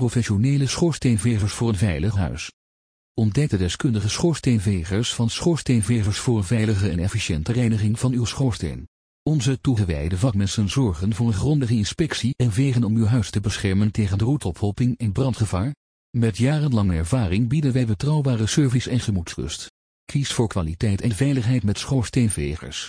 professionele schoorsteenvegers voor een veilig huis. Ontdek de deskundige schoorsteenvegers van Schoorsteenvegers voor veilige en efficiënte reiniging van uw schoorsteen. Onze toegewijde vakmensen zorgen voor een grondige inspectie en vegen om uw huis te beschermen tegen de roetophoping en brandgevaar. Met jarenlange ervaring bieden wij betrouwbare service en gemoedsrust. Kies voor kwaliteit en veiligheid met schoorsteenvegers.